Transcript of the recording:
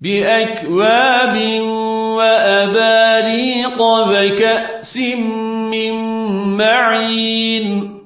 بأكواب وأباريق وكأس من معين